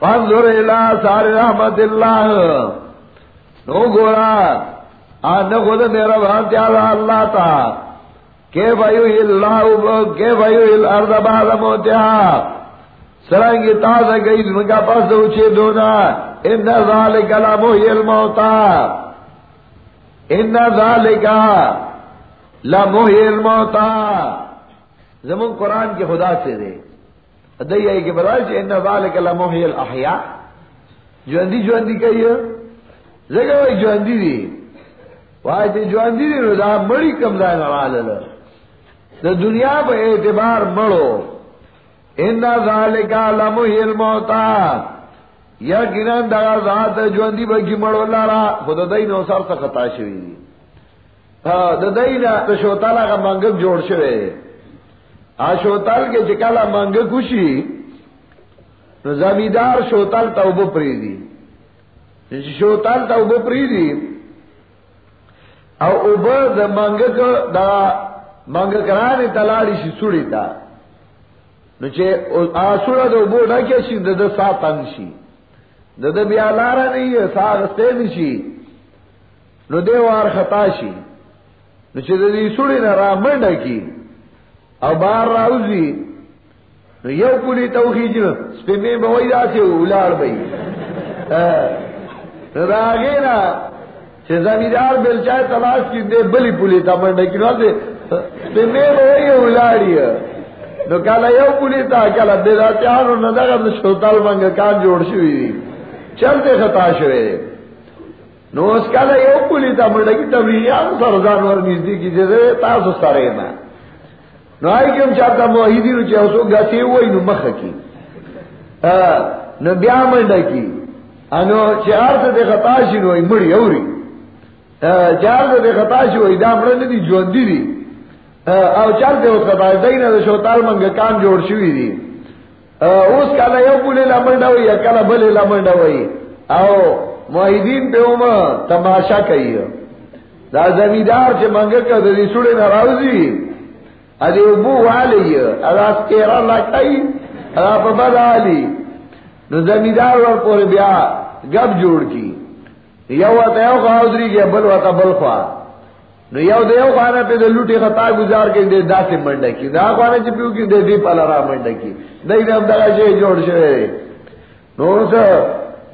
فانظر الى سار رحمت اللہ. نو گورا، آن خود میرا بھانتی آلہ اللہ تا. کہ بھائیو اللہ کہ بھائیو الارض بعد موتیا سرنگی تازہ گئی ان کا پاس دوچے دونا. ان ذالک لمحی الموتا. ان ذالک لمحی الموتا. زمون قرآن کے خدا سے دے. دئی کہ بتا ذالک لمحی الاحیاء جو اندی جو اندی کہی ہے؟ وہی جو اندی دی. وہاں جو اندی دی مڑی کم دائیں نرال دا. دنیا پہ اعتبار مڑو. ان ذالک لمحی الموتا یا گنان دا ذات جو اندی بگی مڑو لارا. خود دئی نو سر تا خطا شوی دی ہاں، دا دئی نا تشوتالا کا منگک جوڑ شوی شوتال کے چکالا مانگ خوشی زمیندار شوتال تا پری دی شوتال تا پری دی او ابو دا مانگ دا مانگ کرانے تلاڑی سی سوڑی تا۔ نو آسوڑا دا ابو نا کیا شی، دا دا سا تنگ شی۔ دا دا بیا لارا نہیں ہے سا غستے نشی نو دے وار خطا شی۔ نو چے دا دی سوڑی نا را منڈا کی۔ او بار راوزی یو پولی توخی جو سپیمی بوئی دا سے اولار بئی راگے نا چھے زمیدار بلچائے تلاش کی دے بلی پولی تا منڈا کی نو سپیمی بوئی اولاری نو کالا یو پولی تا کالا بے دا چانو نداغا دا شوتال منگا کان جوڑ شوی دی. چلتے خطا شوی؟ دی نو اس کالا یو پولی تا منڈا کی تبریان سرزان ورنیزدی کی جیسے تاسو سرے نا نو آئی کم چاہتا موحیدی نو چاہو سو گاسی ہوئی نو مخ کی۔ نو بیا منڈا کی۔ انو چار سے دے خطاشی نو مڑی اوری۔ چار سے دے خطاشی ہوئی دا مرن دی جوندی دی۔ او چار سے اس خطاش دینا دا شوتال منگا کام جوڑ شوی دی۔ اس کالا یو پولی لمنڈا ہوئی، یا کالا بلی لمنڈا ہوئی۔ او موحیدین پہ اوما تماشا کئی۔ دا زمیدار چے منگا کا دا سوڑے نراؤزی ادی ابو والی ادا کیرا لکائی ادا پا بدا لی نو زمیدار ور پور بیا گب جوڑ کی۔ یو وطا یو خواہدری گیا، بل وطا بل خواہ۔ نو یو دے یو خوانا پہ دے لوٹی خطا گزار کے دے دا سے منڈا کی۔ دا خوانا چی پیو کی، دے دی پالا را منڈا کی۔ دے دے ہم دگا شے جوڑ شوے نو سا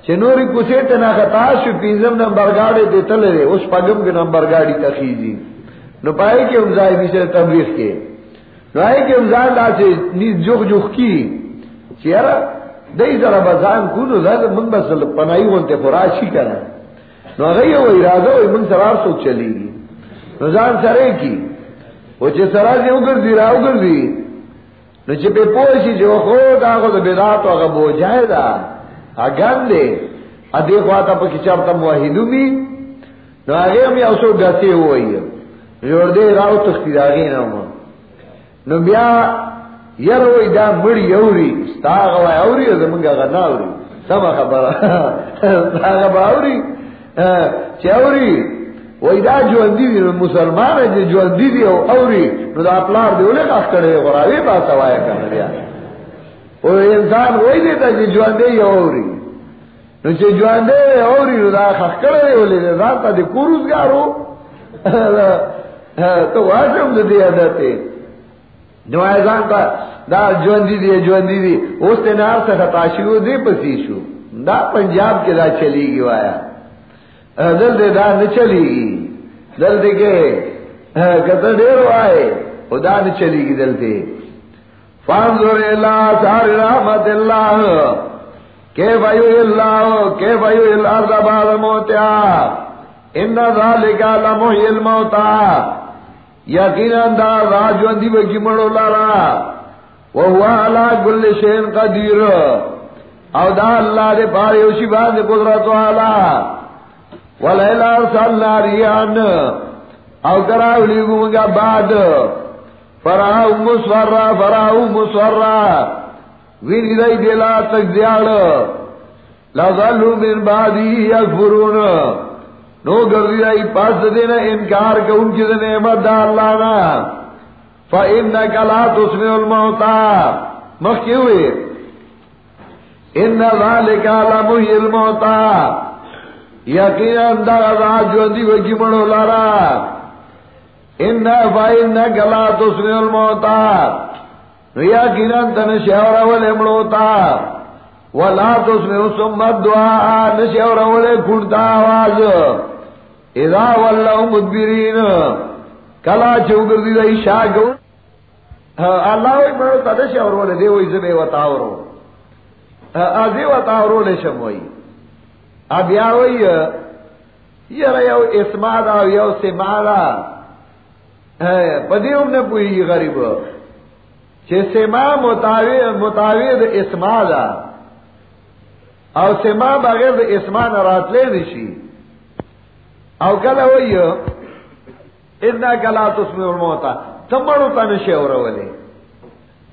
چنوری کسے تنا خطا شو، پینزم نمبر گاڑی دے تلے دے، اس پگم کے نمبر گاڑی تخیزی نو پائے کہ ہم زائدی سے تبلیغ کے۔ رائے کے امزان دا سے نیز جوخ جوخ کی چیارا دئی ذرا بزان کونو دا من بس پنائی وانتے فراشی کرنا نو غیر وہ ارادہ ہوئی من سرار سو چلی گی۔ نو زان سرے کی۔ وہ چے سرار سے اگر دی را اگر دی نو چے پہ پوشی جو خود آگو دا بیدات آگا بو جائے دا۔ آگان دے۔ ادے خواتا پا کچارتا موحیدو بھی نو آگے ہم یا اسو گاتے ہوئی۔ جوڑ دے راو تختی دا آگے نو بیا یروی دا مڑی یوری ستا غوا یوری از منگا غنا اوری؟ سما خبر ستا غوا اوری؟ چه اوری؟ وی دا جو اندی دی مسلمان ہے جو اندی دی اوری، نو دا اپلار دی اولی قاس کرے غراوی با سوایا کرنے بیا؟ او انسان وی دیتا جی جو اندی اوری. نو چه جو اندی اوری، نو دا خاص کرے اولی دا تا دی کوروزگارو تو واشم دی عدتے نو ایزان دا جوندی دی جوندی دی. اس نار سے خطا شروع دی پسی شو. دا پنجاب کے دا چلی گی وایا دل دے دا نہ چلی گی دل دے کے کتا دیر آئے نہ چلی گی دل دے فانظر اللہ سار رحمت اللہ. کہ بھائیو اللہ کہ بھائیو الارض بعد موتیا ان ذالک لمحی الموتا یقینا دا راجو اندی بکی مڑو لارا، وہو علا گل شین قدیر۔ او دا اللہ دے پارے اسی بات قدرت والا۔ ولیلا ارسلنا ریان او کراو لیگو منگا بعد فراہو مصورا فراہو مصورا وین ادائی دیلا تک دیار لظلو من بعدی یکفرون نو گردی رائی پاس دینا انکار کا ان کی نعمت دا اللہ نا فَإِنَّكَ لَا تُسْمِعُ الْمَوْتَى مخ کی ہوئے؟ ان ان ذالک علم الموتا یقینا دا راج جو دی وگی مڑو لارا ان فائن گلا تسن الموتا یقینا تن شہر ول امڑوتا ولا تسن ثم دعاء نشور ول کھڑتا آواز اذا ولوا مدبرین کلا چوگر دی دی شاگو ہاں، اللہ وی مرو تا شہر ول دی وی زبے وتاورو ہاں، ازی وتاورو لشم وی. اب یا وی یرا یو اسما دا یو سما دا. ہاں، پدیوم نے پوئی غریب. چھ سما متاوی دا اسما دا. او سما بغیر دا اسما نراتلے نشی او کلا وی ادنا کلا تس میں موتا تمڑو تا نشے ہو رہا ولی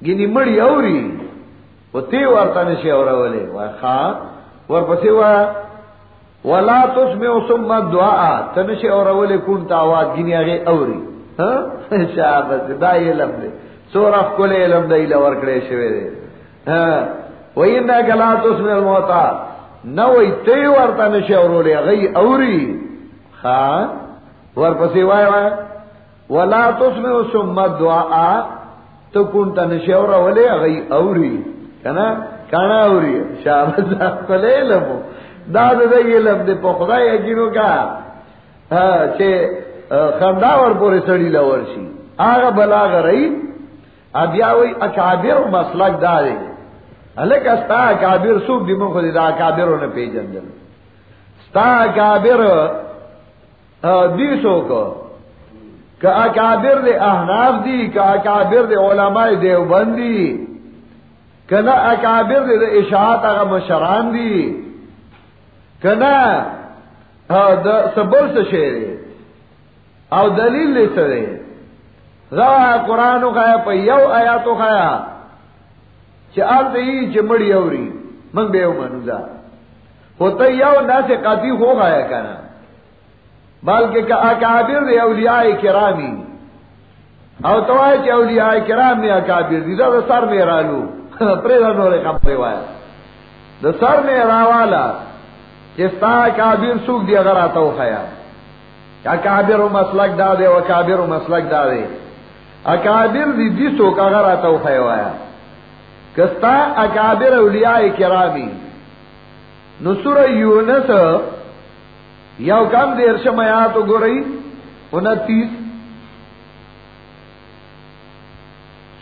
گینی مڑی اوری او تی ور تا نشے ہو رہا ولی وا خواہ ور پسی وا ولا تس میں اسم مد دعا تا نشے ہو رہا ولی کون تا آواز گینی آگے اوری ہاں شاہدت دا یہ لب دے سور اف کلے علم دے لور ورکڑے شوے دے ہاں وی ادنا کلا تس میں موتا نو تی ور تا رہا ولی ولے گئی اوری اوري ها؟ ورپسې وای وای، ولا تسمع ثم الدعاء تو کون تا نشي اورولې، هغه اوري، کنه؟ کانا اوري شابه کول علم داد دے علم دے پا خدا یقینو کا. چھے خنداور پورے سڑی لور شی آغا بلاغ رئی اب یاوی اکابر مسلک دا دے الک استا اکابر سوک دی من خودی دا اکابرو نے پیجن دل ستا اکابر دیسو کو کہ اکابر دے احناف دی، کہ اکابر دے علماء دیوبندی، کہ نہ اکابر دے اشاعت اغا مشران دی کنا سبل سے شیر او دلیل لے سرے۔ را قرآن کھایا پہ یو آیا تو کھایا چال تی چمڑی اوری، من بے منوزا۔ ہوتا یو نہ سے قاطی ہو گیا کنا۔ بلکہ اکابر دے اولیاء کرامی. او تو آئے چ اولیاء کرام نے اکابر دی. دا سر میں رالو. پریدا نورے کم پریوایا دا سر میں راوالا چستا کابر سوک دی اگر آتا ہو خیا اکابر و مسلک دا دے و اکابر و مسلک دا دے اکابر دی دی سوک اگر آتا ہو کستا اکابر اولیاء کرامی. نصر یونس یو کم دیر شمیاتو گو رئی انتیس۔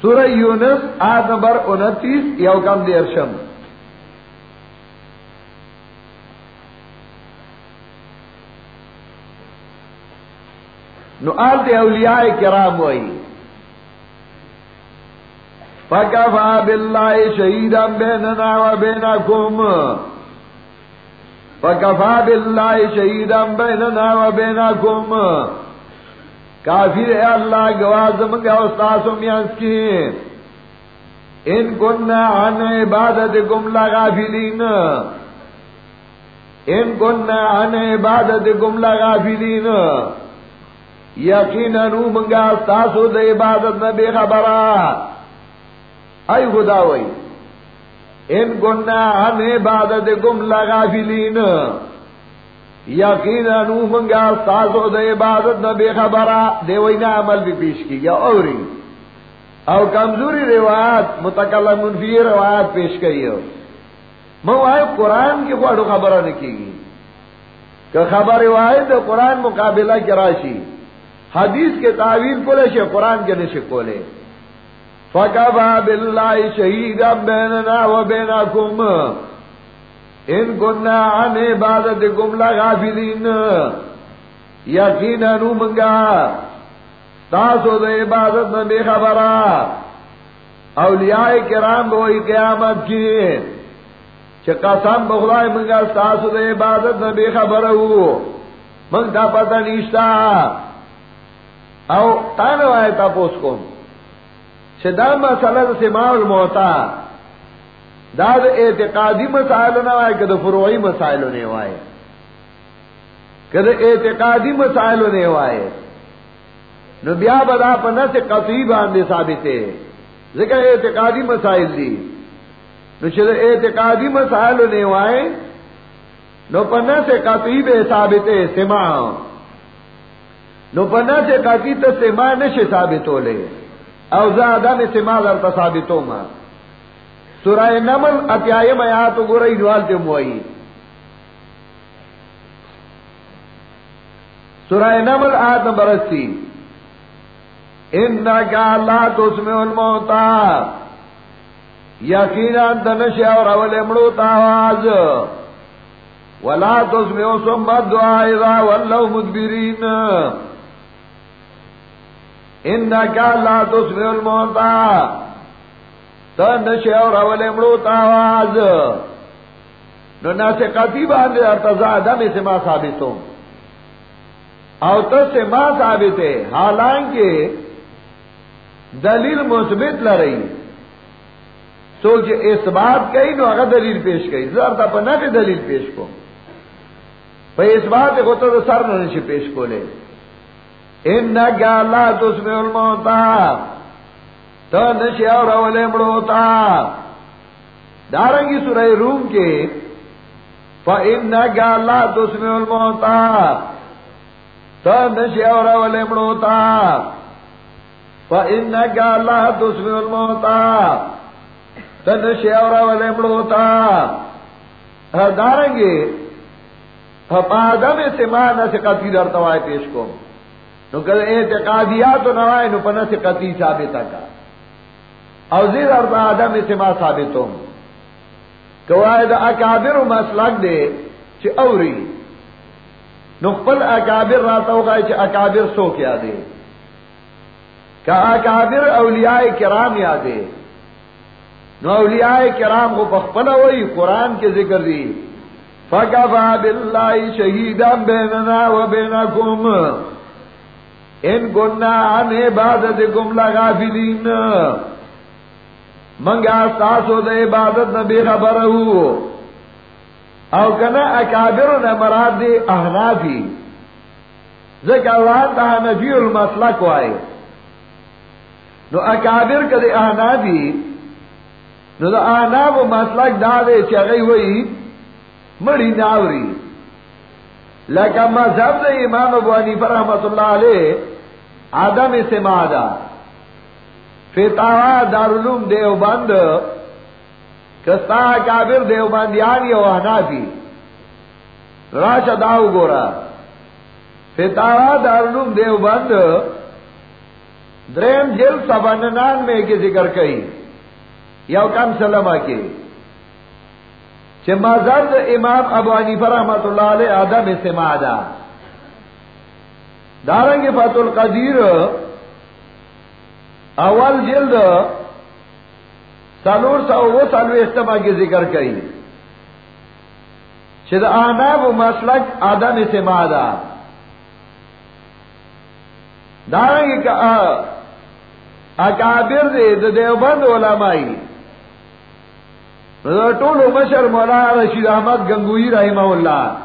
سورہ یونس آیت نمبر انتیس، یو کم دیر شم نو آل اولیاء کرام وئی۔ فکفا باللہ شہیدا بیننا و بینکم۔ فکفا باللہ فکفا باللہ شہیدا بیننا و بینکم. کافر ہے اللہ گواز منگا استاس میانس کی. ان کننا عن عبادتکم لغافلین. ان کننا عن عبادتکم لغافلین. یقینا نو منگا تاسو د عبادت نہ بے خبرا ای خدا وئی ان گنا ان عبادت گم لغافلین یقینا نو منگا تاسو د عبادت نہ بے خبرا دی وینا عمل بھی پیش کی یا اوری۔ او کمزوری روایت، متکلم فی روایت پیش کری ہو مو آئے قرآن کی کوئی خبرہ نکی گی۔ کہ خبر روایت قرآن مقابلہ کی راشی۔ حدیث کے تعویل کو لے قرآن کے نشے کو لے فکبا بلّہ شہید بیننا و بینا کم ان گنا ان عبادت گم لغافلین یقین انو منگا تاسو د عبادت میں بے خبرا اولیاء کرام وہی قیامت کی. چھ قسم بخلائے منگا تاسو د عبادت میں بے خبر ہو منگ کا پتہ نیشتا او تانو آئے تا پوس کن دا مسئلہ دا سماع الموتا. دا دا اعتقادی مسائلو نہ آئے کہ دا فروعی مسائلو نے آئے کہ دا اعتقادی مسائلو نے آئے نو بیا بدا پا نس قطعی باندے ثابتے ذکر اعتقادی مسائل دی. نو چلے اعتقادی مسائل نے وائے نو پنہ سے قطعی بے ثابت سما نو پنہ سے قطعی تو سما نشے ثابت ہو لے او زیادہ میں سما لرتا ثابت ہو ما سورہ نمل اتیائی میات گو رہی نوال تے موئی سورہ نمل آیت نمبر اسی. انکا اللہ تسمع الموتا یقینا دنش اور اول امڑو تاواز ولا تسمع سمت دعا اذا ولو مدبرین. انکا اللہ تسمع الموتا؟ تنش اور اول امڑو تاواز نو ناسے قطی باندے ارتزادہ میں سے ما ثابتوں۔ او تو سے ما ثابت ہے حالانکہ دلیل مثبت ل رہی سو جو اس بات کئی نو اگر دلیل پیش کئی زر تھا پہ نہ دلیل پیش کو۔ بھائی اس بات کو تو سر نہ پیش کو لے اللہ تو اس میں علم ہوتا تو نشے اور اولے بڑو دارنگی سورہ روم کے ان نہ کیا تو اس میں علم ہوتا تو نشے اور اولے بڑو ہوتا فإنك الله تسمع الموتى. تنشي اورا ولے مڑوتا دارنگے فآدم سمان سے قطعی در توائے پیش کو نو کہ اعتقادیات و نوائے نو پنہ سے قطعی ثابتا کا۔ او زیر ارد آدم سما ثابتوں۔ کوائے دا اکابر و مسلک دے چھ اوری۔ نو پل اکابر راتا ہوگا چھ اکابر سو کیا دے۔ کہا کابر اولیاء کرام یادے نو اولیاء کرام کو پخپلا ہوئی قرآن کے ذکر دی۔ فکفا باللہ شہیدا بیننا و بینکم ان گنا عن عبادتکم لغافلین منگا ساسو دے عبادت نبی خبر ہو۔ او کنا اکابر نے مراد دی احنافی۔ ذکر اللہ تا نفی المسلک وائے۔ نو اکابر کدے آنا دی نو دا آنا وہ مسلک دا دے چگئی ہوئی۔ مڑی ناوری۔ لکہ مذہب دے امام ابو حنیفہ رحمت اللہ علیہ آدم سے مادا فتاوا دارالعلوم دیوبند کستا کابر دیوبندیان یو یعنی حنافی راش داو گورا فتاوا دارالعلوم دیوبند درم جل سبانان میں کے ذکر کئی یو کم سلم کے مذہب امام ابو عنیفر رحمت اللہ علیہ آدم سے مادا دارنگ فت القدیر اول جلد سلور سو وہ سلو استما کے ذکر کئی. شد آنا وہ مسلک آدم سے مادا دارنگ اکابر دے دیوبند علمائی. ٹول مشر مولا رشید احمد گنگوئی رحمہ اللہ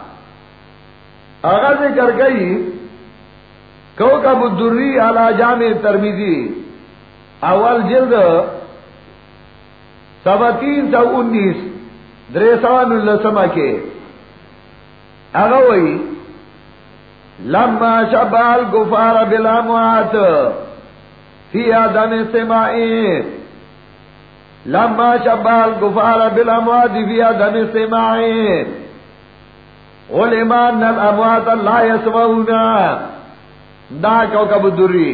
اگر ذکر گئی کو کب دری اعلی جامع ترمیزی اول جلد سوا تین سو انیس درے سوان السما کے اگوئی لما شبال گفار بلا موات فی آدم سمائی لما شبال گفار بالاموات فی آدم سمائی علمان الاموات اللہ یسمعونا دا کوکب دری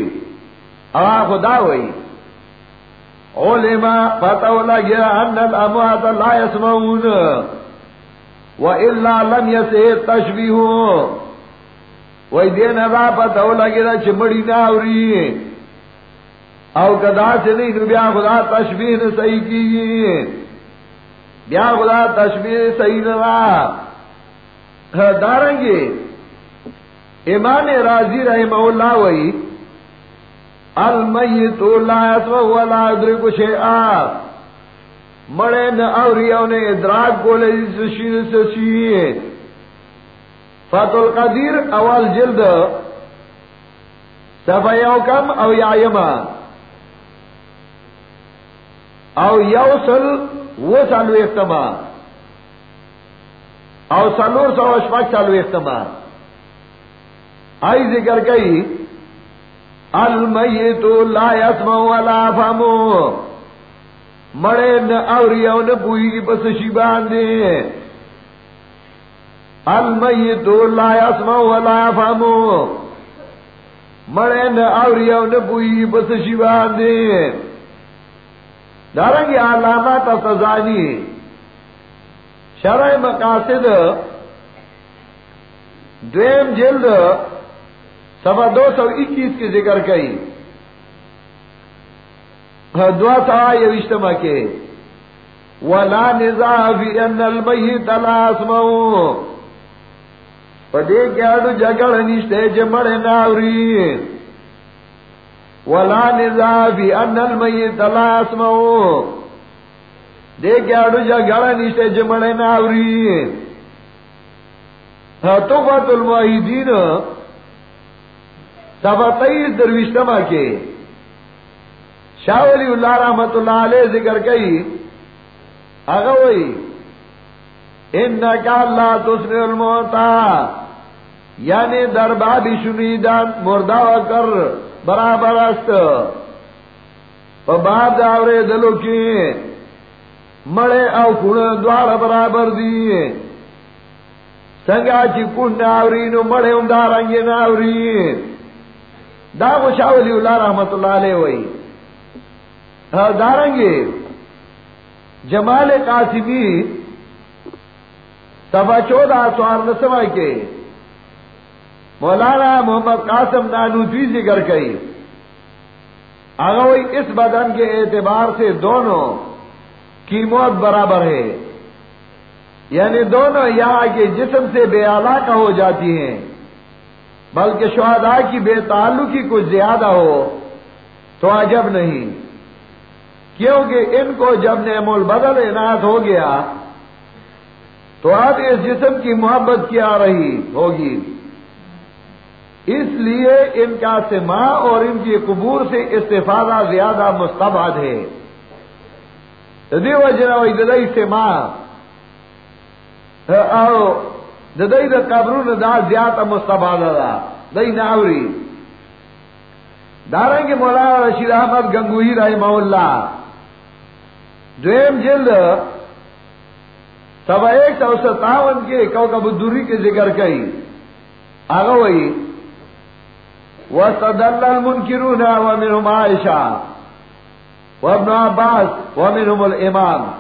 اوا خدا ہوئی علماء پتہ لگیا ان الاموات لا يسمعون والا لم يسه تشبيه وای دین را پتہ لگیا چمڑی نہ اوری. او کدا سے نہیں تو بیا خدا تشبیح نے صحیح کی بیا خدا تشبیح صحیح نہ داریں گے امام راضی رحمہ اللہ وئی المیت لا یسمع ولا یدرک شیئا مڑے نہ اوریو نے ادراک کو لے سشین سشین فات القدیر اول جلد صفحہ کم او یا یما او یوسل وہ چالو اختما اور سلور سو اشفاق چالو اختما آئی ذکر کئی المیت لا یسمع ولا فهمو مڑے نہ اوری او نہ پوئی کی پس شی باندے المیت لا یسمع ولا فهمو مڑے نہ اوری او نہ پوئی کی پس شی باندے دارنگی علامات سزانی شرع مقاصد دویم جلد سوا دو سو اکیس کی ذکر کئی۔ دعا تھا یہ اجتماع کے۔ ولا نزا فی ان المیت لا اسمعو پدے گاڑو جگڑ نشتے جمڑے ناوری۔ ولا نزا فی ان المیت لا اسمعو. دے گاڑو جگڑ نشتے جمڑے ناوری ہاں تو بات المعیدین سبا تیس درویشتما کے. شاہ ولی اللہ رحمت اللہ علیہ ذکر کئی. اگوئی ان اللہ تسر الموتا یعنی دربا بھی شنیدان مردہ کر برابر است. باب داورے دلو کی مڑے او کڑ دوار برابر دی سنگا چی کنڈ آوری نو مڑے ام دارنگی ناوری دا شاہ ولی اللہ رحمت اللہ علیہ وئی دارنگے جمال قاسمی، سبا چودہ سوار نسما کے مولانا محمد قاسم نانوی ذکر کئی۔ اگوئی اس بدن کے اعتبار سے دونوں کی موت برابر ہے یعنی دونوں یہاں کے جسم سے بے آلہ کا ہو جاتی ہیں۔ بلکہ شہدا کی بے تعلقی کچھ زیادہ ہو تو عجب نہیں۔ کیونکہ ان کو جب نعم البدل عنایت ہو گیا تو اب اس جسم کی محبت کیا رہی ہوگی۔ اس لیے ان کا سما اور ان کی قبور سے استفادہ زیادہ مستباد ہے۔ ددئی سما دئی دا قبرون دا زیادہ مستباد دا دئی ناوری داریں گے مولانا رشید احمد گنگوہی رحمہ اللہ۔ دویم جلد سب ایک سو ستاون کے کبدوری کے ذکر کئی۔ آگا وہی وہ سدل المنکرون ومنهم عائشہ وابن عباس ومنهم الامام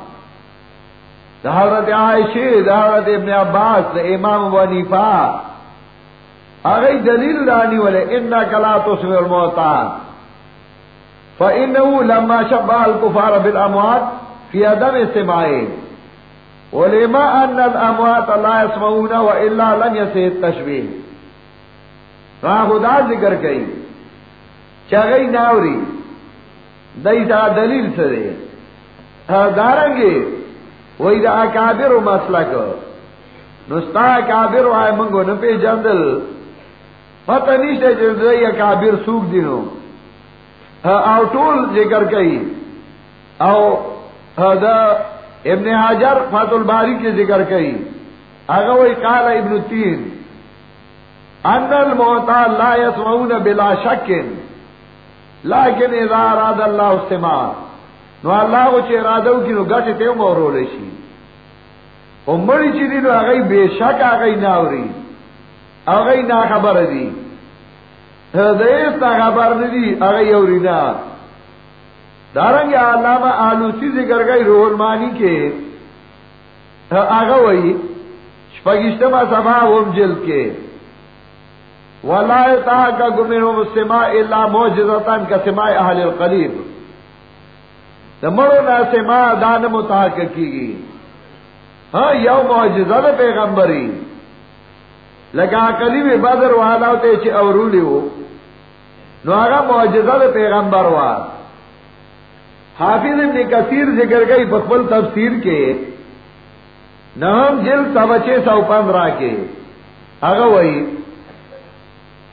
حضرت عائشہ حضرت ابن عباس امام ونیفا اگئی دلیل رانی والے ان کلا تو سر موتا فإنه لما شبه الكفار بالأموات في عدم استماعه۔ ولما أن الأموات لا يسمعون وإلا لم يسه التشبيه۔ خدا ذکر کئی چگئی ناوری دئی سا دلیل سرے۔ دارنگے وہی دا کابر مسئلہ کو نستا کابر آئے منگو نہ پہ جندل۔ پتہ نہیں سے جلدی کابر سوکھ دینو۔ او ټول ذکر کئی۔ او دا ابن حجر فات الباری کے ذکر کئی۔ اگر وہی قال ابن تین۔ ان الموتا لا يسمعون بلا شک لیکن اذا اراد اللہ استماع، نو اللہ کو چه ارادو کی نو گټه ته مورول شي او مړی چې دی نو هغه به شک هغه ناوري هغه نا خبر دي هدایت تا خبر ندی هغه یوري نه دارنګ علامہ آلوسی ذکر گئی روح المانی کے آگا وہی شپگشتما سبا وم جلد کے. ولا کا گمن سما اللہ موجزتان کا سما اہل القریب مڑو نہ سے ماں دان متحق کی۔ گی ہاں یو معجزہ دا پیغمبری۔ لگا کلی میں بدر والا ہوتے چھ اورولی ہو۔ نو آگا معجزہ دا پیغمبر وا۔ حافظ ابن کثیر ذکر گئی بخبل تفسیر کے۔ نہم جل سب چھ سو پندرہ کے۔ آگا وہی۔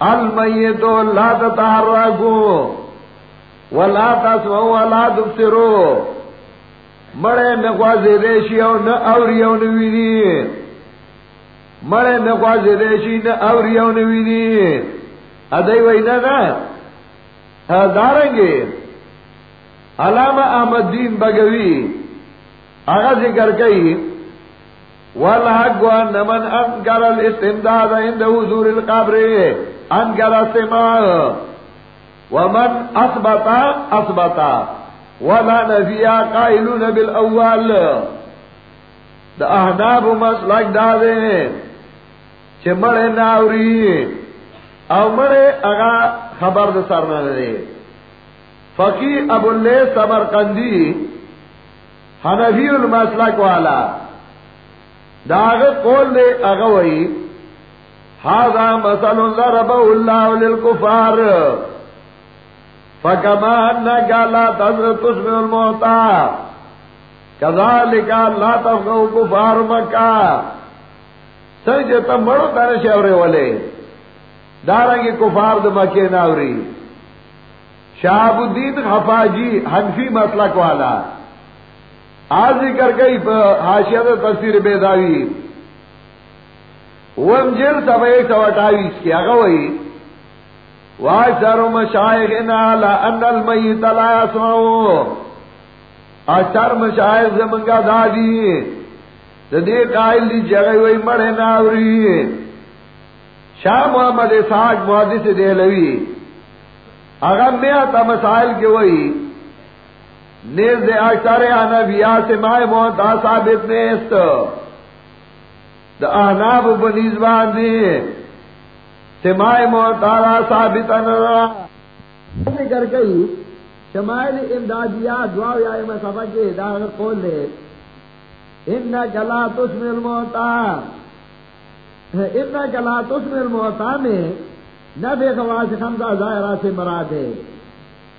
المیتو لا تتحرکو ولا تسمعوا ولا تبصروا مڑے نقواز ریشی او نہ اوری او نوی نوینی مڑے نقواز ریشی نہ اوری او نوینی ادائی وی نا نا دارنگے علامہ احمد دین بگوی آغا ذکر کئی والحق وان من انکر الاستمداد عند حضور القبر انکر استماع ومن اثبتا اثبتا ولا نفیا قائلون بالاول دا احناب مسلک دا دے چھے مڑے ناوری. او مڑے اگا خبر دا سرنا دے. فقی ابو اللہ سمر قندی حنفی المسلک والا. داغ قول دے اغوئی هذا مثل ضربه الله للكفار. فکما انك لا تسمع الموتى. كذلك لا تفقه كفار مكة. سنجھ تم بڑو تانے شورے والے دارنگی کفار د مکے ناوری. شہاب الدین حفاجی حنفی مسلک والا. آج ذکر گئی حاشیت تصویر بیداوی. وم جل سب ایک سو اٹھائیس کی. آگا اگوئی واشر مشائخنا لأن المیت لا يسمعو اشر مشائخ زمنگا دادی. دے قائل دی جگہ وی مڑے ناوری. شاہ محمد اسحاق محدث دہلوی. اگر میں آتا مسائل کے وہی. نیز دے اشار انبیاء سے مائے موتا ثابت نیست. دا احناب بنیز باندی سمائے موتارا ثابت انرا ذکر کئی شمائل امدادیات دعاو یا ایم صفحہ کے داغر قول لے انہا کلا تسم الموتا انہا کلا تسم الموتا میں نبی خواس خمسہ ظاہرہ سے مراد ہے.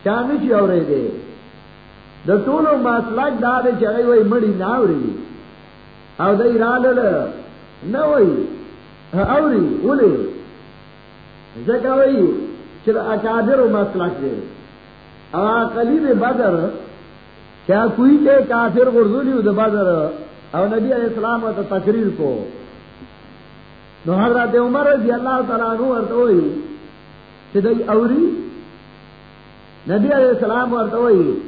شامی چی اورے دے. دا طولو مسلک دا دے چگئی وی مڑی ناوری. او دا ارادل نوئی اوری، اولی. زکا وی چر اکادر مسلک دے او قلیب بدر کیا کوئی کے کافر غرزولی دا بدر، او نبی علیہ السلام تا تقریر کو. نو حضرت عمر رضی اللہ تعالیٰ عنہ ورطا ہوئی کہ دی اوری، نبی علیہ السلام ورطا ہوئی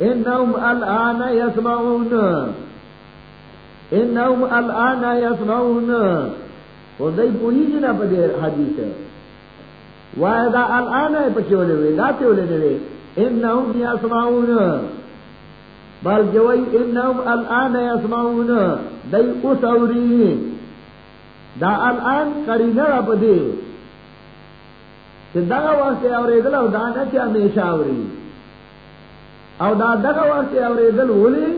انہم الان یسمعون. انہم الان یسمعون. وہ دی پوئی جنا جی پا دیر حدیث وائدہ الان ہے پچھولے ہوئے لاتے ہولے نوے انہم یسمعون. بلکہ وہی انہم الان یسمعون. دی اس اوری. دا الان قرینه را پدې چې دا وخت اورېدل او دا نه چې همیشه اوري او دا دغه وخت اورېدل ولي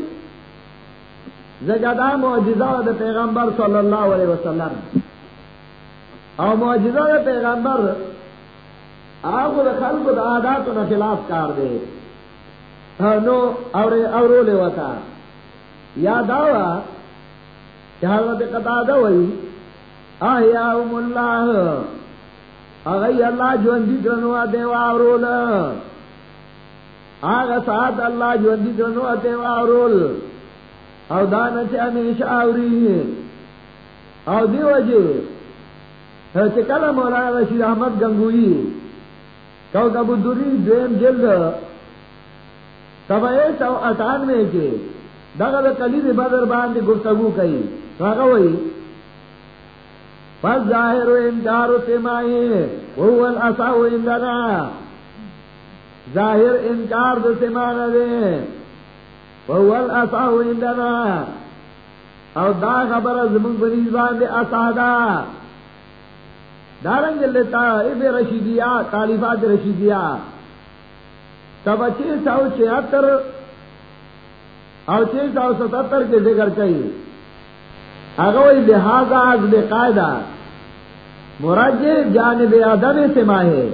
زګدا معجزه د پیغمبر صلی الله علیه وسلم. او معجزه د پیغمبر هغه د خلکو د عادتو نه خلاف کار دی نو اورې اورولې وتا یا داوا چې حضرت قتاده وایي احیاؤم اللہ اغی اللہ جو جوندی کرنو دیو آورول آغا ساتھ اللہ جو جوندی کرنو دیو آورول او دانا چه ہمیشہ آوری او دیو جی چکل مولانا رشید احمد گنگوئی کو کبو دوری دویم جلد سبا ایک سو اٹھانوے کے دغل قلیب بدر باندې گفتگو کئی هغه وئی فالظاهر انکار و سمائی وهو الاساو اندنا ظاہر انکار دو سمانا دے وهو الاساو اندنا او دا خبر زمان بنیزبان دے اسادا دارنگ لیتا اب رشیدیہ، تالیفات رشیدیہ. تب چھ سو چھہتر اور چھ سو ستہتر کے ذکر کئی. اگوئی لہذا از بے قاعدہ. مرجع جانب ادب سے ماہے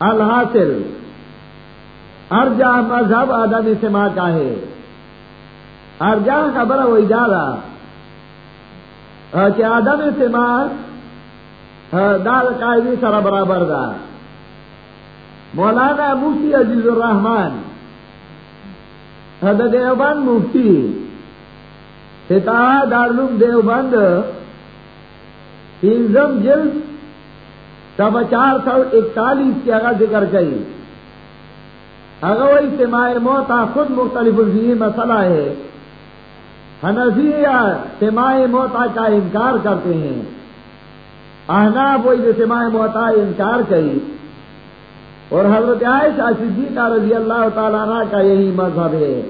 الحاصل. ارجا مذہب ادب سے ماں کا ہے۔ ارجا خبر وہی جالا ہاں، کہ ادب سے ماں دال قائدی سر برابر دا۔ مولانا مفتی عزیز الرحمان ہاں، دیوبند مفتی۔ ستا دارلوم دیوبند تینزم جلد سب چار سو اکتالیس کی اگر ذکر گئی اگر سماع موتا خود مختلف الفی مسئلہ ہے حنفیہ سماع موتا کا انکار کرتے ہیں۔ احناب وہی جو سماع موتا انکار کری اور حضرت عائشہ صدیقہ رضی اللہ تعالیٰ عنہ کا یہی مذہب ہے۔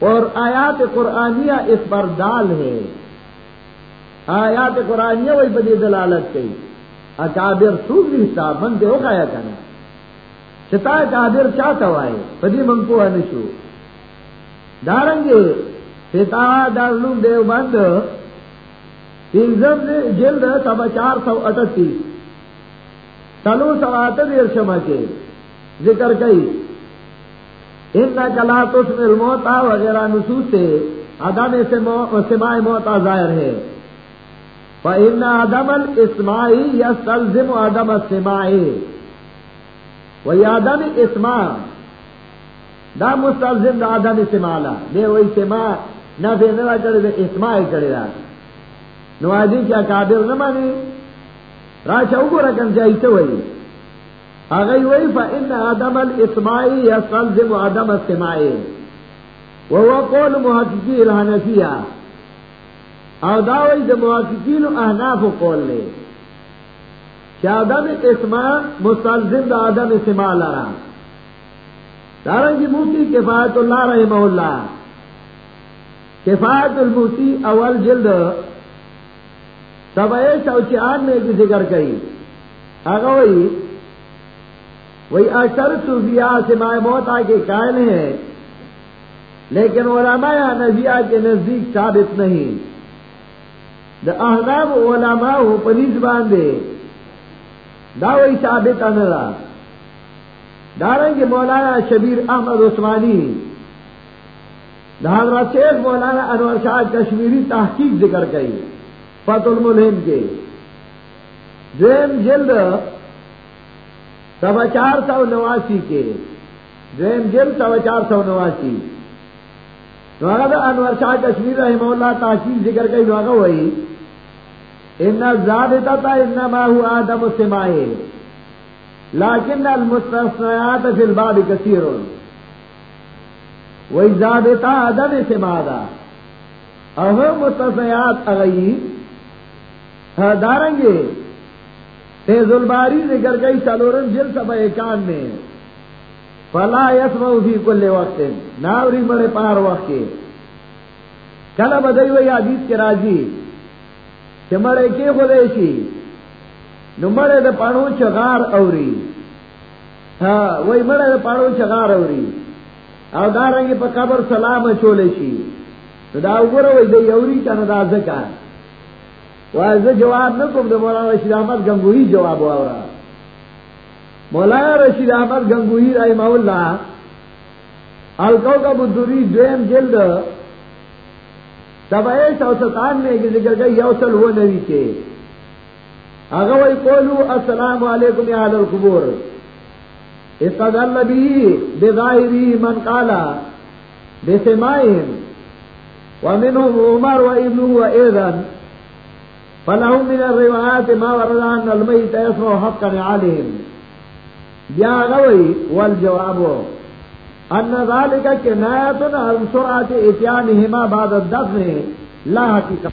اور آیات قرآنیہ اس پر دال ہے۔ آیات قرآنیہ وہی بڑی دلالت کی اکابر سوکھ بھی صاحب من ہو گایا کرنا چتا اکابر کیا کوائے بدی من کو انشو دارنگے ستا دارلوم دیو بند. تینزم جلد سب چار سو اٹھتیس سلو سو اٹھتیس شمع کے. ذکر کئی. ان کا کلا تو اس میں موتا وغیرہ نصوص سے عدم سماع موتا ظاہر ہے. ان عدم الاسماعی یا سلزم عدم السماعی وہ عدم اسما. دا مستلزم دا عدم سمالا دے وہی سما نہ دے نہ کرے دے اسماعی کرے دا نوازی کیا قابل نہ مانی راشا وګوره کوم ځای ته وایي هغه وی فإن عدم الإسماع يستلزم عدم السماع وهو قول محققي الحنفية او دا وی د محققین احناف قول له چې عدم اسماع مستلزم د عدم سماع لرا. دارنګي موتی کفایت الله رحمه الله کفایت الموتی اول جلد سبعی سو چیان میں کی ذکر کری. آگا وئی وہی اکثر صوفیاء سماع موتا کے قائل ہیں، لیکن علماء نبیا کے نزدیک ثابت نہیں. دا احناب علماء ہو پلیس باندھے دا وہی ثابت انرا دارنگ مولانا شبیر احمد عثمانی. دا حضرت شیخ مولانا انور شاہ کشمیری تحقیق ذکر کئی فت الملہم کے. دیم جلد سوا چار سو نواسی کے. دیم جلد سوا چار سو نواسی. انور شاہ کشمیر رحمہ اللہ تحقیق ذکر کئی نواگا وہی ان ضابطہ تھا ان ہوا آدم سمائے لاکن المستثنیات فی الباب کثیر. وہی ضابطہ عدم سمادا اہم مستثنیات اگئی ہاں دارنگے. فیض الباری ذکر گئی سلورن جل سب کان میں. فلا یسم فی کل وقت. ناوری مرے پار وقت. کے کل بدئی ہوئی حدیث کے راضی. کہ مرے کے خدیشی نو مرے دے پانو چغار اوری ہاں وہی مرے دے پانو چغار اوری او دارنگی پا قبر سلام چولے شی تو دا اگرو وی دے اوری کنا دا زکار وائز جواب نہ کم دے مولانا رشید احمد گنگوہی جواب آورا مولانا رشید احمد گنگوہی رحمہ اللہ الکو کا بدوری دویم جلد سبائے سو ستانوے کی ذکر گئی یوسل وہ نبی کے۔ اغوی قولو، السلام علیکم یا اہل القبور۔ استدل بھی بظاہری من قالا بسمائن ومنهم عمر وابنه وإذن فلهم من الروایات ما ورد ان الميت يسمع حقا عليهم بیا غوی والجواب۔ ان ذلك کنایت عن سرعت اتیانهما بعد الدفن. لا حقیقت.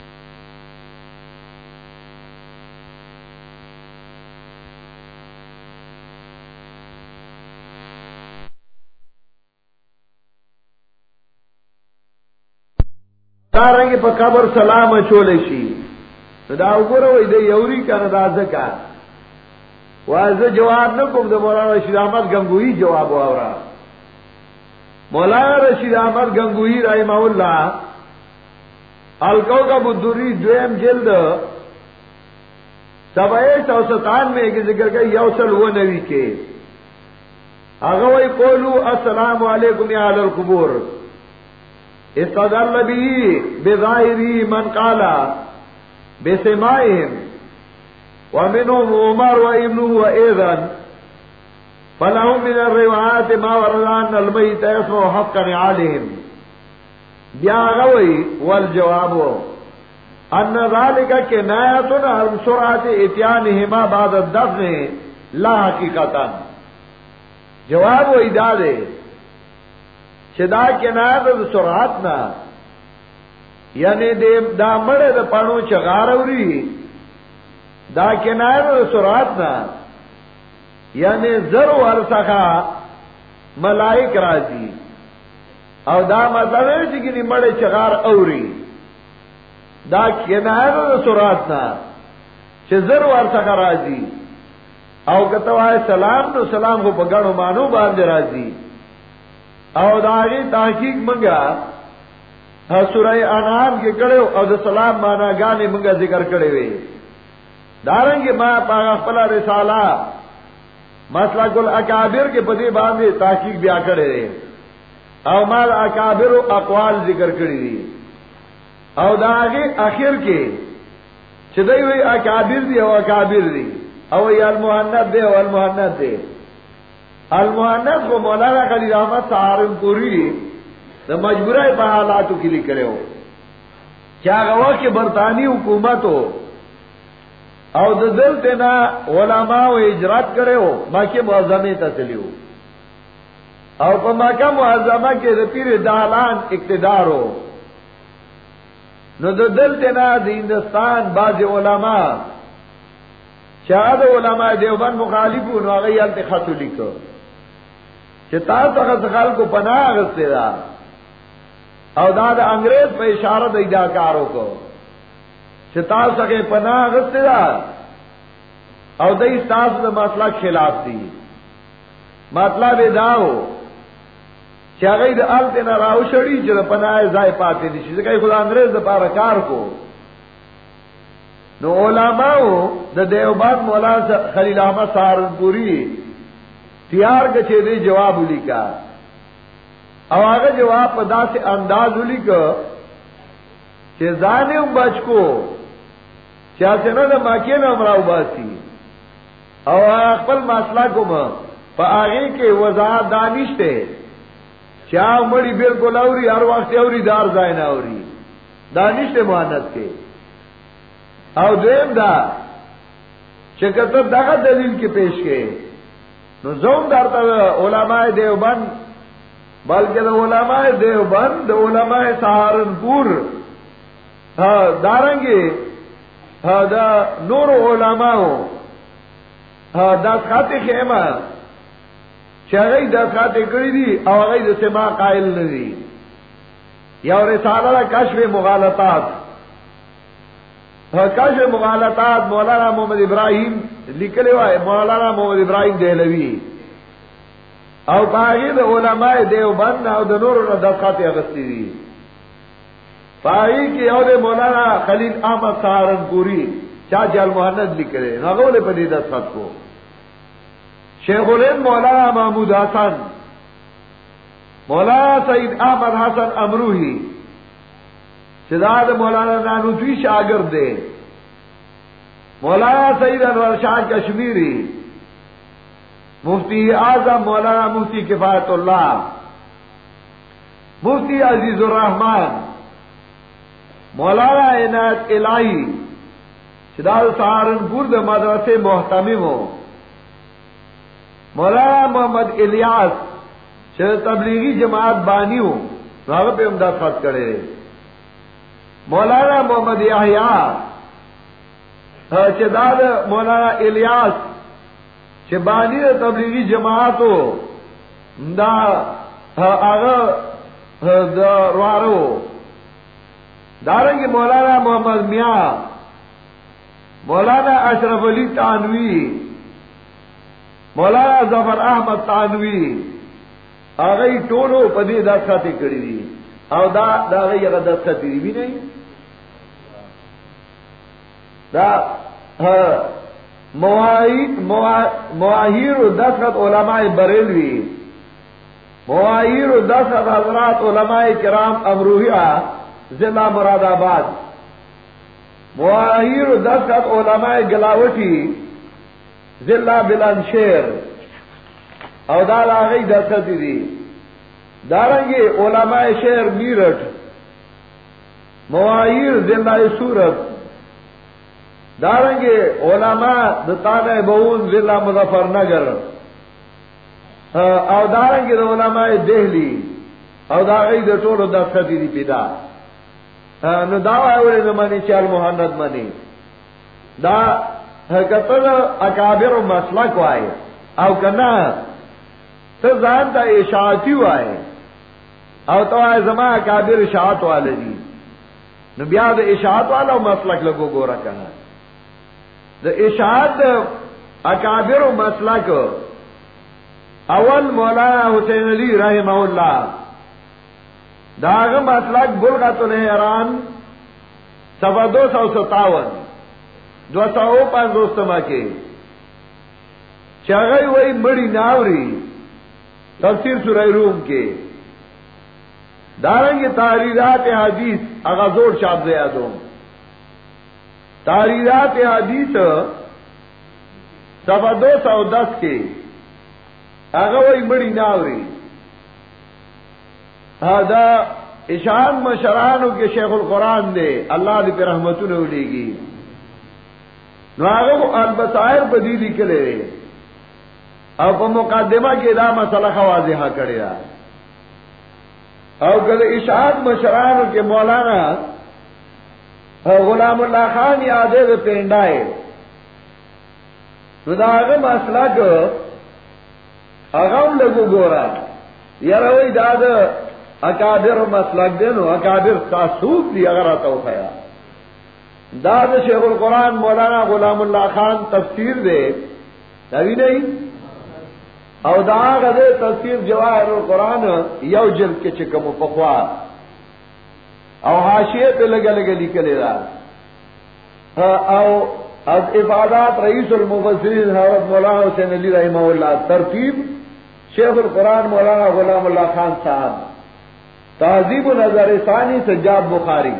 دارنگی پا قبر سلام چولے شی. دا وګوره وای د یوري کنه دا ځکه واځه جواب نه کوم مولانا رشید احمد گنگوہی جواب واورا. مولانا رشید احمد گنگوہی رحمہ اللہ، الکوکب الدری دویم جلد سبعی سو ستان میں ایک ذکر کا یوسل و نوی کے۔ اغوی قولو، السلام علیکم یا اہل القبور۔ استدل بھی بظاہری من قالا بسمائهم ومنهم عمر وابنه وإذن فلهم من الروایات ما وردان المیت ایسو حق نعالهم بیا غوی والجوابو ان ذالک کنایتن عن سرعت اتیانهما بعد الدفن لا حقیقتا جواب و ادادے چدا کنایت سرعت نا یعنی دے دا مڑے دا پانو چغاروری دا کنایت سرعت یعنی نا یعنی زر ورسخا ملائک راضی. او دا مطلب ہے کہ مڑے چغار اوری دا کنایت سرات نا چھ زر ورسخا راضی. او کتو سلام تو سلام کو پگڑو مانو باندھ راضی. او دا آگی تحقیق منگا سورہ انعام کے کڑے او دا سلام مانا گانے منگا ذکر کڑے ہوئے دارنگی ما پاگا پلا رسالہ مسئلہ کل اکابر کے پتی باندھے تحقیق بیا کرے رہے او مال اکابر و اقوال ذکر کری دی۔ او داغی اخیر کے چدئی ہوئی اکابر دی او اکابر دی۔ او یہ المحنت دے او المحنت دے۔ المحنت کو مولانا خلی رحمت سہارن پوری تو مجبورہ پہ کے لیے کرے ہو۔ کیا گوا کہ برطانوی حکومت ہو او د دل تینا علماء و اجرات کرے ہو ماکی معظمی تا چلی ہو او پا ماکا معظمہ کے دا پیر دالان اقتدار ہو نو د دل تینا د ہندوستان باز علماء. چاہ شاید علماء دیوبند مخالفو نو آگئی حالت خطو لکو چه تا تخص خلق کو پناہ اغسطے دا او دا دا انگریز پہ اشارہ دا اداکارو کو چتا سکے پناہ غصے دا او دئی تاس دا مسئلہ مطلب خلاف دی. مطلب داو چاگئی دا آل تینا راو شڑی چا پناہ زائی پاتے دیشی زکای خدا انگریز دا پارا کار کو. نو علماء دا دیوباد مولانا خلیل احمد سہارنپوری تیار کچے دے جواب لی کا او آگا جواب پدا سے انداز لی کا چه زانیم بچ کو. چا سے نہ ماکی نہ امراؤ باسی او خپل مسئلہ کو ما. پا آگے کے وضاحت دانش تے چا مڑی بالکل اوری ہر وقت اوری دار زائن اوری. دانش تے کے او دویم دا چکتر دغا دلیل کے پیش کے نو زوم دارتا علماء دیوبند بلکہ دا علماء دیوبند، دا علماء سہارنپور ہاں دارنگے دا نور علماء. ہاں دس خاتے خیمہ چاہیے دس خاتے کری دی او غی دا سما قائل ندی یا رسالہ دا کشف مغالطات. کشف مغالطات مولانا محمد ابراہیم لکھلے ہوئے مولانا محمد ابراہیم دہلوی او پاگی دا علماء دیوبند او دا نور دس خاتے اغسطی دی. پائی کی عہد مولانا خلیل احمد سہارنپوری چاہ جال محنت لکھ رہے نگولے پدی دستخط کو۔ شیخ الہند مولانا محمود حسن، مولانا سعید احمد حسن امروہی، سداد مولانا نانوتوی شاگرد دے۔ مولانا سعید انور شاہ کشمیری، مفتی اعظم مولانا مفتی کفایت اللہ، مفتی عزیز الرحمان مولانا عنایت الہی شداد سہارنپور د مدرسے محتمم ہو۔ مولانا محمد الیاس تبلیغی جماعت بانی ہوں راغ پہ عمدہ خط کرے۔ مولانا محمد یحییٰ ہاں، شداد مولانا الیاس شبانی تبلیغی جماعت ہو دا ہاں، آغا ہاں، دا روارو دارنگ مولانا محمد میاں، مولانا اشرف علی تانوی، مولانا ظفر احمد تانوی آگئی ٹولو پدی دستخطی کری دی. او دا دا غی اگر دستخطی دی. بھی نہیں دا مواہیر دستخط علماء بریلوی. مواہیر دستخط حضرات علماء کرام امروہیہ ضلع مراد آباد. مواہیر دستخط علماء گلاوٹی ضلع بلند شیر او دا لاغی دستی دی دارنگی علماء شہر میرٹ. معایر زندہ صورت. دارنگی علماء دتان بہون ضلع مظفر نگر. او دارنگی دا علماء دہلی. او داغی دا ٹولو دستی دی پیدا. نو دا دعوی اولی نمانی چال محمد منی؟ دا کتل اکابر و مسلک وائے او کنا تو زان تا اشاعتی وائے او تو آئے زمان اکابر اشاعت والے دی. نو بیا دا اشاعت والا مسلک لگو گورا کنا دا اشاعت اکابر و مسلک، اول مولانا حسین علی رحمہ اللہ داغ مسلک مطلب بلغت الحران سوا دو سو ستاون. دو سو پانچ دوستما کے چاگئی وہی مڑی ناوری تفسیر سورہ روم کے دارنگ تحریرات حدیث اغازور شاب زیادوں تحریرات حدیث سوا دو سو دس کے اگر وہی مڑی ناوری دا اشان مشرانو کے شیخ القرآن دے، اللہ دی پہ رحمت نے اڑے گی۔ نو البسائر بدیدی کلے اب مقدمہ کے دا مسئلہ واضح کرے او کل اشاعت مشرانو کے مولانا غلام اللہ خان یادے دے پینڈائے نو دا مسئلہ کو اغم لگو گورا۔ یا روی دا اکابر مسلک دے نو اکابر تاسوب دی اگر آتا ہو خیا داد شیخ القرآن مولانا غلام اللہ خان تفسیر دے. ابھی نہیں؟ او دا دے تفسیر جواہر القرآن یو جلد کے چکم پخوار او حاشیے پہ لگے لگے نکلے دا او از افادات رئیس المفسرین حضرت مولانا حسین علی رحمہ اللہ ترتیب، شیخ القرآن مولانا غلام اللہ خان صاحب. تہذیب نظر ثانی سجاد بخاری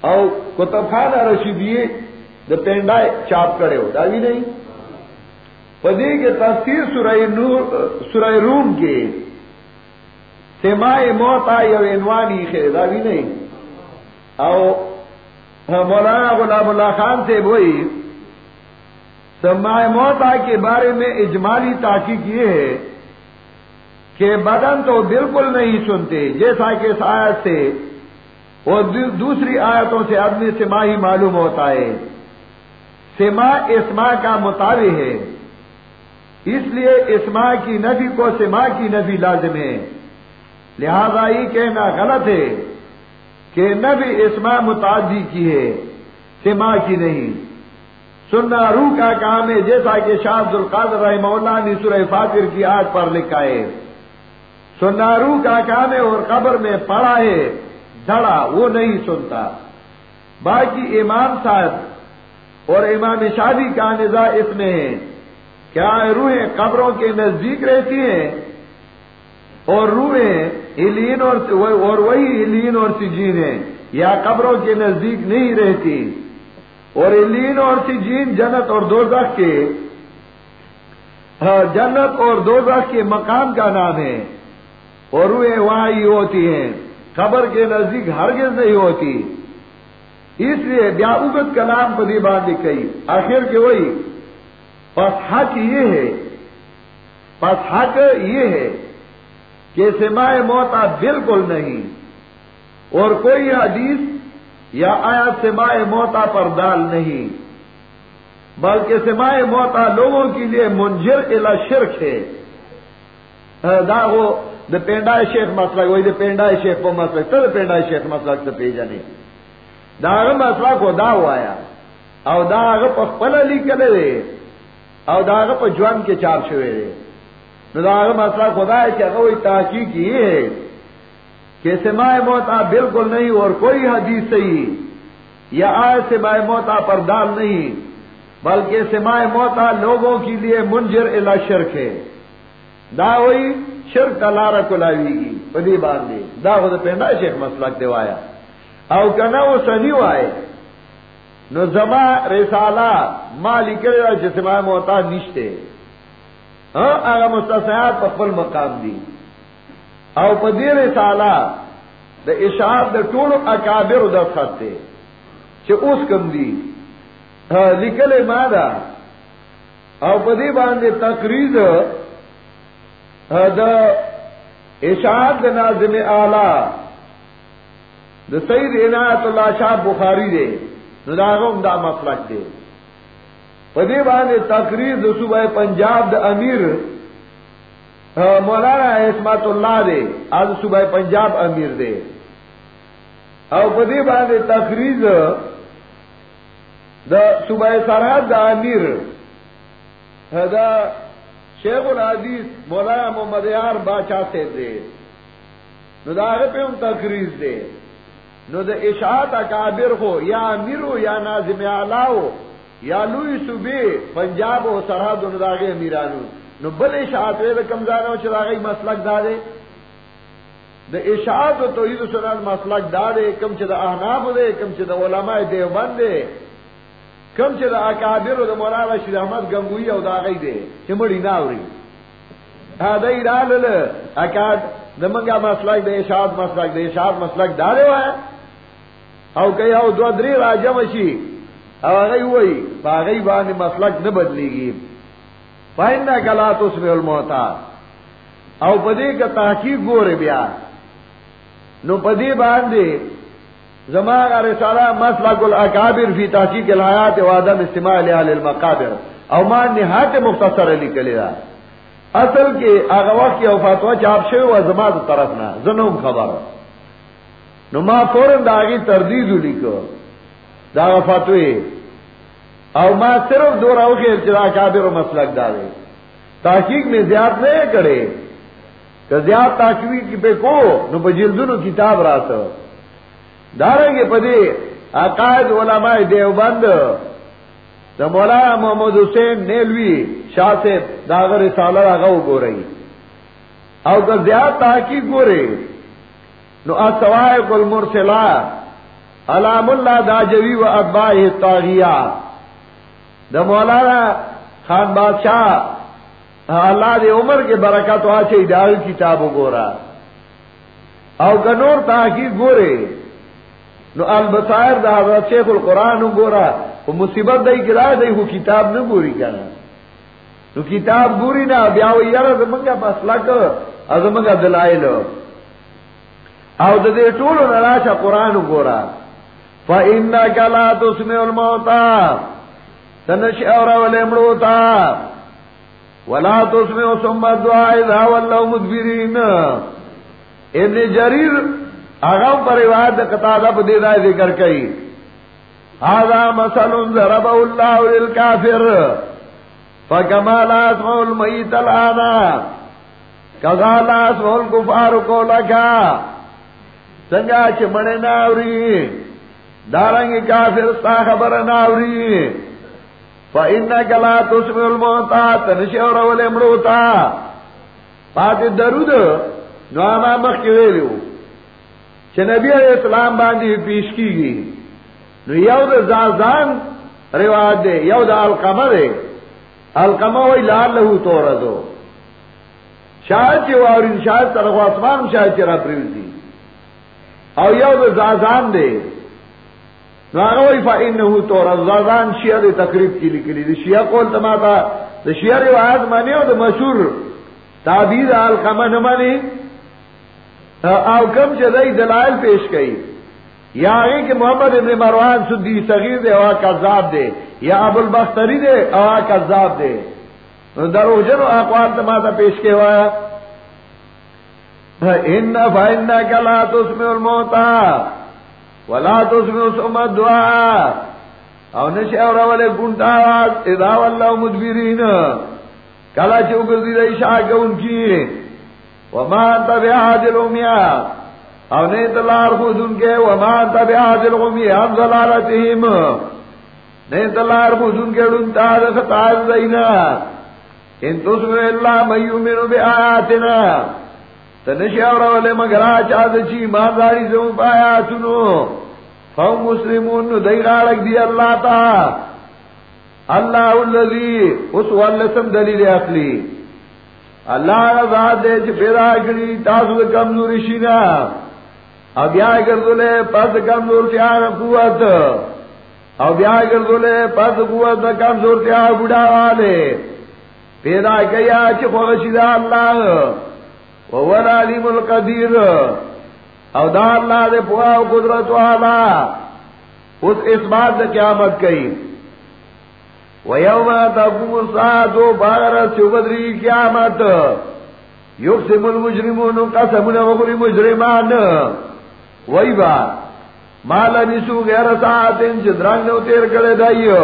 او کتبخانہ رشیدیے دا پینڈا چاپ کرے ہو ڈالی نہیں؟ پدی کے تفسیر سورہ نور، سورہ روم کے سمائے موت آئی اور انوانی خیر ڈالی نہیں؟ او مولانا غلام اللہ خان سے وہی سمائے موت کے بارے میں اجمالی تحقیق یہ ہے کہ بدن تو بالکل نہیں سنتے، جیسا کہ اس آیت سے اور دوسری آیتوں سے آدمی سما ہی معلوم ہوتا ہے۔ سما اسما کا مطابق ہے۔ اس لیے اسما کی نبی کو سما کی نبی لازم ہے۔ لہذا یہ کہنا غلط ہے کہ نبی اسما متعدی کی ہے سما کی نہیں۔ سننا روح کا کام ہے، جیسا کہ شاہد القادر رحمہ اللہ نے سورہ فاتر کی آج پر لکھا ہے۔ سنارو کا کام ہے اور قبر میں پڑا ہے دھڑا وہ نہیں سنتا۔ باقی امام صاحب اور امام شادی کا نظا اس میں ہے۔ کیا روحیں قبروں کے نزدیک رہتی ہیں؟ اور روحیں الین اور اور وہی الین اور سجین ہیں۔ یا قبروں کے نزدیک نہیں رہتی۔ اور الین اور سجین جنت اور دو کے ہاں، جنت اور دو کے مقام کا نام ہے۔ اور روحیں وہاں ہی ہوتی ہیں۔ خبر کے نزدیک ہرگز نہیں ہوتی۔ اس لیے بیاوگت کا نام پدی بات کہی آخر کے وہی۔ پس حق یہ ہے۔ پس حق یہ ہے کہ سمائے موتا بالکل نہیں۔ اور کوئی حدیث یا آیا سمائے موتا پر دال نہیں۔ بلکہ سمائے موتا لوگوں کے لیے منجر الا شرک ہے۔ دا وہ دا پینڈا شیخ مسلک وہی دا پینڈا شیخ کو مسلک تو پینڈا شیخ مسلک سے پی جانے دا مسئلہ کو دا ہوا او دا پا پل علی کلے دے، او دا پا جوان کے چار شوے دے۔ نو دا خدا ہے کہ اگر وہی تحقیق یہ ہے کہ سمائے موتا بالکل نہیں اور کوئی حدیث صحیح، یا آئے سمائے موتا پر دال نہیں، بلکہ سمائے موتا لوگوں کے لیے منجر الا شرک ہے۔ دا وہی شرک کا لارا کلاوی گی پدی باندھی دا خود پہنا شیخ مسلک دیوایا او کنا وہ سنیو آئے نو زما رسالہ ما لکل جسما موتا نشتے ہاں آگا مستثیات پر پل مقام دی او پدیر سالا دا اشعار دا طول اکابر دا خط دے چھے اس کم دی لکل مادا او پدی باندے تقرید دا اشعار دا نازم آلہ دا سید عنایت اللہ شاہ بخاری دے. نو دا مفلک دے. پدی باندے تقریر دا صوبہ پنجاب دا امیر مولانا اسمت اللہ دے، آج صوبہ پنجاب امیر دے. او پدی باندے تقریر دا صوبہ سرحد دا امیر. دا شیخ الحدیث مولانا محمد یار باچا سے دے۔ نو پہ ہم تقریر دے۔ نو دا اشاعت اکابر ہو، یا امیر ہو، یا نازم علاو یا لوی صوبے، پنجاب ہو، سرحد نو داغے امیرانو نو بل اشاعت وے دا کمزانو چراغی مسلک دا دے۔ دا اشاعت و توحید و سنان مسلک دا دے، کم چا دا احناب دے، کم چا دا علماء دیوبند دے۔ کم چې د اکابر او د مولانا رشید احمد گنگوی او دا غي دي چې مړی ناوري ها دای رالل اکاد د منګه مسلک، د اشاد مسلک، د اشاد مسلک داري وای. او کای او دو درې راجم شي، او هغه وای باغی باندې مسلک نه بدليږي پاینده کلا تو تسمع الموتا او پدې کا تحقیق ګوره بیا. نو پدې باندې زمان رسالہ مسلک الاکابر فی تحقیق الحیات و عدم استماع لحال المقابر. او ما نہایت مختصر علی کلی دا. اصل کے آغا وقت کی وفاتوا چاپ شوی و زما دو طرف نا. زنوم خبر. نو ما فورن دا آگی تردید لیکو. دا وفاتوی او ما صرف دو راو کے ارچدا اکابر و مسلک دا دے. تحقیق میں زیاد نہیں کرے. کہ زیاد تحقیق پہ کو، نو پا جلدنو کتاب راتو داریں گے پدی، عقائد علماء دیوبند، دا مولانا محمد حسین نیلوی شاہ سے داغر رسالہ غو گو رہی او کا زیاد تحقیق گو رہی نو اسوائے کل مرسلا علام اللہ دا جوی و اتباع تاغیہ دا مولانا خان بادشاہ، اللہ دے عمر کے برکت وہاں سے ادار کتاب گو رہا او کا نور تحقیق گو رہی نو البصائر دا حضرت شیخ القرآن گورا وہ مصیبت دئی گرا دئی وہ کتاب نہ گوری کرنا نو کتاب گوری نہ بیا وہ یار زمنگا مسلک ازمنگا دلائل۔ او د دې ټولو نه راشه قران وګورا فإنك لا تسمع الموتى تنش اور ولمړو تا۔ ولا تسمع ثم الدعاء اذا ولوا مدبرين۔ ابن جرير اغم پر روایت قطادہ پا دیدہ ذکر کئی۔ هذا مثل ضربه الله للكافر، فكما لا اسمع الميت الآن، كذا لا اسمع الكفار قولكا سنگا چھ مڑے ناوری دارنگی کافر ستا خبر ناوری، فإنك لا تسمع الموتا تنشور والامروتا پاتی درود نو آما مخی ویلیو چې نبی علیہ السلام باندې پیش کیږي نو یو د زازان روایت دی یو د القمه دی القمه وی لعله توردو شاید چې واورین شاید طرف اسمان شاید چې را پریوزی او یو د زازان دی نو هغه وی فإنه تورد زازان شیعه دی تقریب کی لیکلی دی شیعه قول تماتا د شیعه روایت مانی او د مشهور تعبیر القمه نه مانی او کم چې دلائل پیش کړي یا هغه کې محمد ابن مروان سدی صغیر دی او کذاب دی یا ابو البختری دی او کذاب دے. دی دروژن اقوال ته پیش کړي وایا. ان فإنك لا تسمع الموتى ولا تسمع ثم الدعاء او نشي اور ولې ګونټا اذا والله مدبرين کلا چوکر چې وګرځي د شاګون کی. وما انت بهاد الامیا او نه تلار خودن کے وما انت بهاد الامیا ان ضلالتهم نه تلار خودن کے دن تا خطاز دینا ان تسمع اللہ من یؤمن بآیاتنا تنشی اور ولے مگر چاہت چی مانداری سے آیاتنو فهم مسلمون دیغارک دی اللہ تا. اللہ اللذی اس واللسم دلیل اخلی. اللہ رضا دے چھ پیدا کری، تاسو کمزوری شینا۔ اب بیا کر لے پس کمزور تیار قوت۔ او بیا کر لے پس قوت کمزور تیار بڑھا والے۔ پیدا کیا چھ خوشیدہ اللہ۔ وہو علیم القدیر۔ او دا اللہ دے پوا قدرت والا۔ اس اس بات نے قیامت کئی۔ وَيَوْمَ تَقُومُ السَّاعَةُ بَارَتْ چُبدری قیامت یقسم المجرمون قسمنا وقل مجرمان. وہی بات مالا نسو غیر ساعتن چھ درانگ نو تیر کرے دائیو